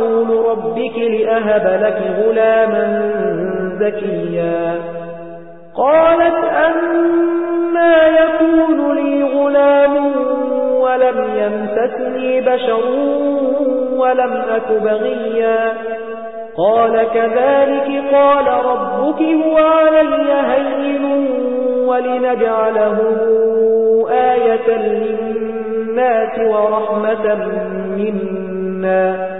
رسول ربك لأهب لك غلاما زكيا. قالت أما يكون لي غلام ولم يمسسني بشر ولم أك بغيا. قال كذلك قال ربك هو علي هين ولنجعله آية للناس ورحمة منا.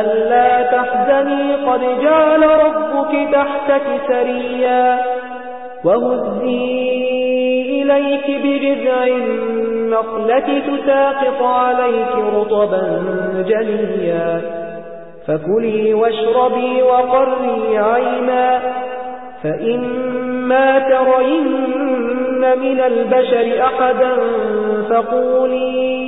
ألا تحزني قد جعل ربك تحتك سريا وهزي إليك بجذع النخلة تساقط عليك رطبا جليا فكلي واشربي وقري عينا فإما ترين من البشر أحدا فقولي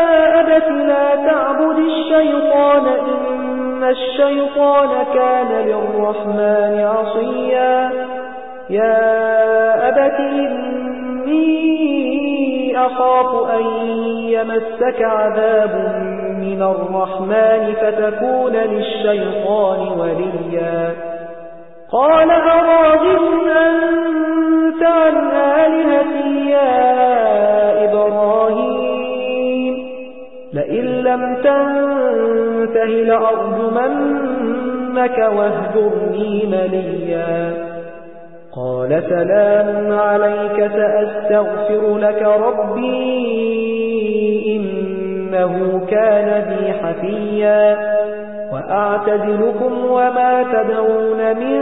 أبت لا تعبد الشيطان إن الشيطان كان للرحمن عصيا. يا أبت إني أخاف أن يمسك عذاب من الرحمن فتكون للشيطان وليا. قال أراغب أنت عن آلهتي يا لم تنته لأرجمنك واهجرني مليا قال سلام عليك سأستغفر لك ربي إنه كان بي حفيا وأعتزلكم وما تدعون من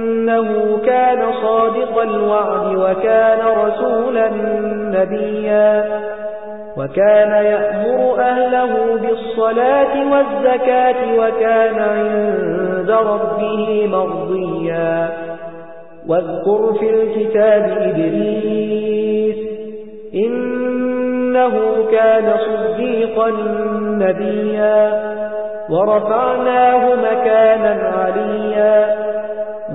إنه كان صادق الوعد وكان رسولا نبيا. وكان يأمر أهله بالصلاة والزكاة وكان عند ربه مرضيا. واذكر في الكتاب إدريس إنه كان صديقا نبيا. ورفعناه مكانا عليا.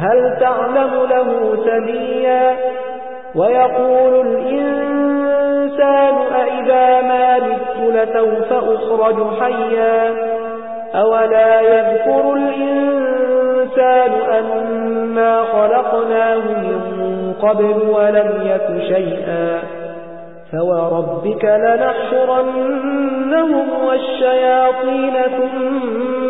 هل تعلم له سميا؟ ويقول الإنسان أئذا ما مت لسوف أخرج حيا؟ أولا يذكر الإنسان أنا خلقناه من قبل ولم يك شيئا. فوربك لنحشرنهم والشياطين ثم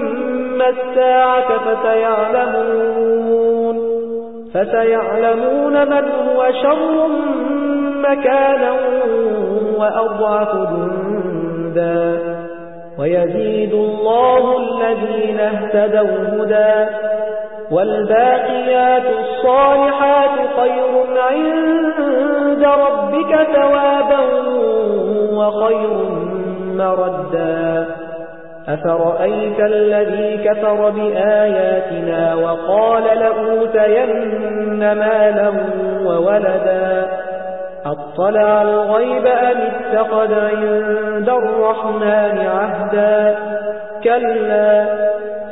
الساعة فسيعلمون. فسيعلمون من هو شر مكانا وأضعف جندا. ويزيد الله الذين اهتدوا هدى. والباقيات الصالحات خير عند ربك ثوابا وخير مردا. أفرأيت الذي كفر بآياتنا وقال لأوتين مالا وولدا أطلع الغيب أم اتقد عند الرحمن عهدا كلا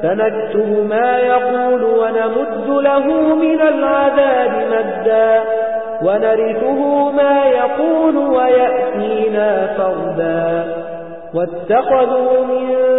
سنكتب ما يقول ونمد له من العذاب مدا ونرثه ما يقول ويأتينا فردا واتخذوا من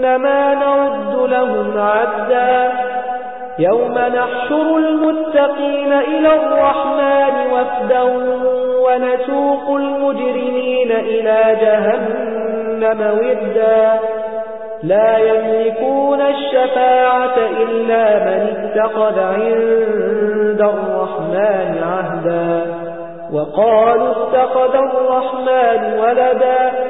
إنما نعد لهم عدا. يوم نحشر المتقين إلى الرحمن وفدا ونسوق المجرمين إلى جهنم وردا لا يملكون الشفاعة إلا من اتخذ عند الرحمن عهدا. وقالوا اتخذ الرحمن ولدا.